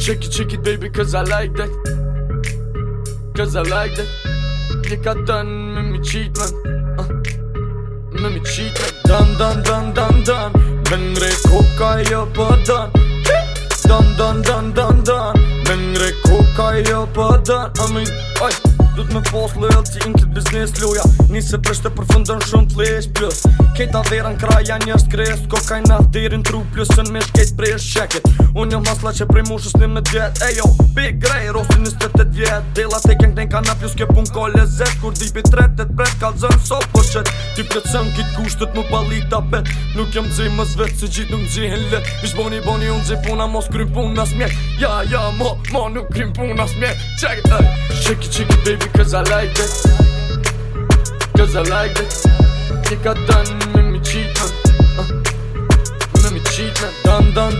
Shake it, shake it baby cause I like that Cause I like that Yıkatan mimi cheat man uh, Mimi cheat man Dan dan dan dan dan Ben re koka yapadan Dan dan dan dan dan Ben re koka yapadan Amin Ay Dut me post lëllë që im të biznis loja Nisë e prështë e përfëndën shumë të lesh plus Kejt a dherën kraja njës kres Kokaj në dherën tru plusën me shkejt prej shqeket Unë një masla që prej mushës një me Ejo, big grej, rosin vjet Dela te keng den kana plus ke pun ko lezet Kur di pi tret e tbret ka zën so po qet Ti plecën kit kushtet më pali tapet Nuk jam dzi më zvet se gjit nuk dzi hen let Mish boni boni unë dzi puna mos krym pun nas mjek Ja ja mo mo nuk krym pun nas mjek Check it hey. Shiki shiki baby cause I like it Cause I like it Ti ka dan me mi qitën uh, Me mi qitën Dan dan dan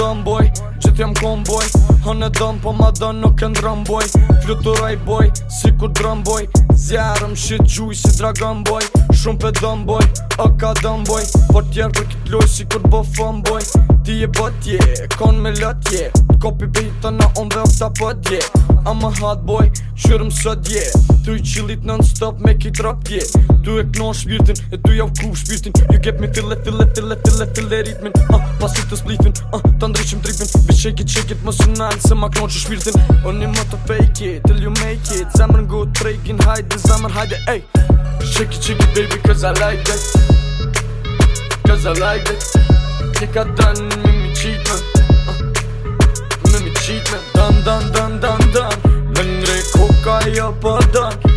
dëm boj, që t'jam kon boj Hën e dëm po ma dëm nuk e drëm boj Fluturaj boj, si kur drëm boj Zjarëm shit gjuj si dragon boj Shumë pe dëm boj, o ka dëm boj Po t'jerë kër loj si kur t'bo po boj Ti e bëtje, kon me lëtje Kopi bëjtë në западе I'm a hot boy, çırım sadye Du chillit non-stop, make it rap diye Du ek nosh virtin, e du jav kush virtin You get me fille, fille, fille, fille, fille ritmin Ah, pasit të splitin, ah, të ndryqim tripin Bitch, shake it, shake it, më sunal, se ma knoqë shpirtin Oni më të fake it, till you make it Zemër ngu të trejkin, hajde, zemër, hajde, ey Shake it, shake it, baby, cause I like that Cause I like that Një ka dënë don't.